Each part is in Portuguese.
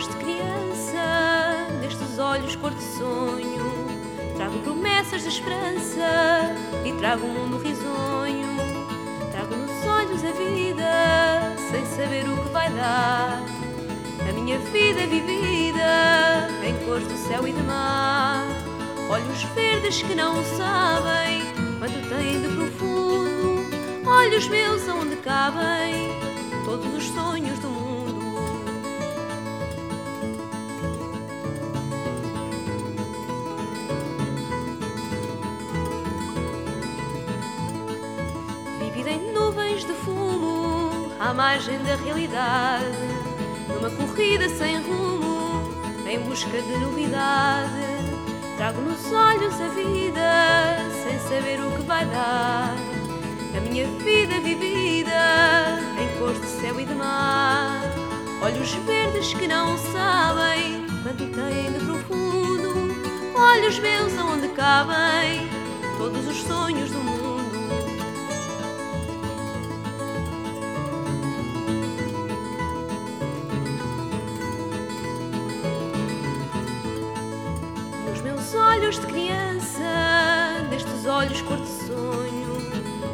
olhos de criança, nestes olhos cor de sonho, trago promessas de esperança e trago um mundo risonho. Trago nos olhos a vida, sem saber o que vai dar. A minha vida é vivida em cores do céu e do mar. Olhos verdes que não sabem quanto têm de profundo. Olhos meus onde cabem todos os sonhos do mundo. À margem da realidade, numa corrida sem rumo, em busca de novidade. Trago nos olhos a vida, sem saber o que vai dar. A minha vida vivida em cores de céu e de mar. Olhos verdes que não sabem quanto têm de profundo. Olhos meus onde cabem todos os sonhos do mundo. Meus olhos de criança, nestes olhos cor de sonho,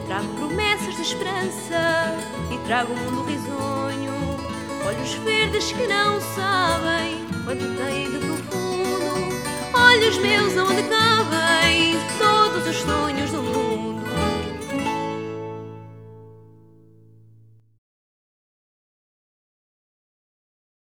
trago promessas de esperança e trago um mundo risonho. Olhos verdes que não sabem quanto têm de profundo. Olhos meus onde cabem todos os sonhos.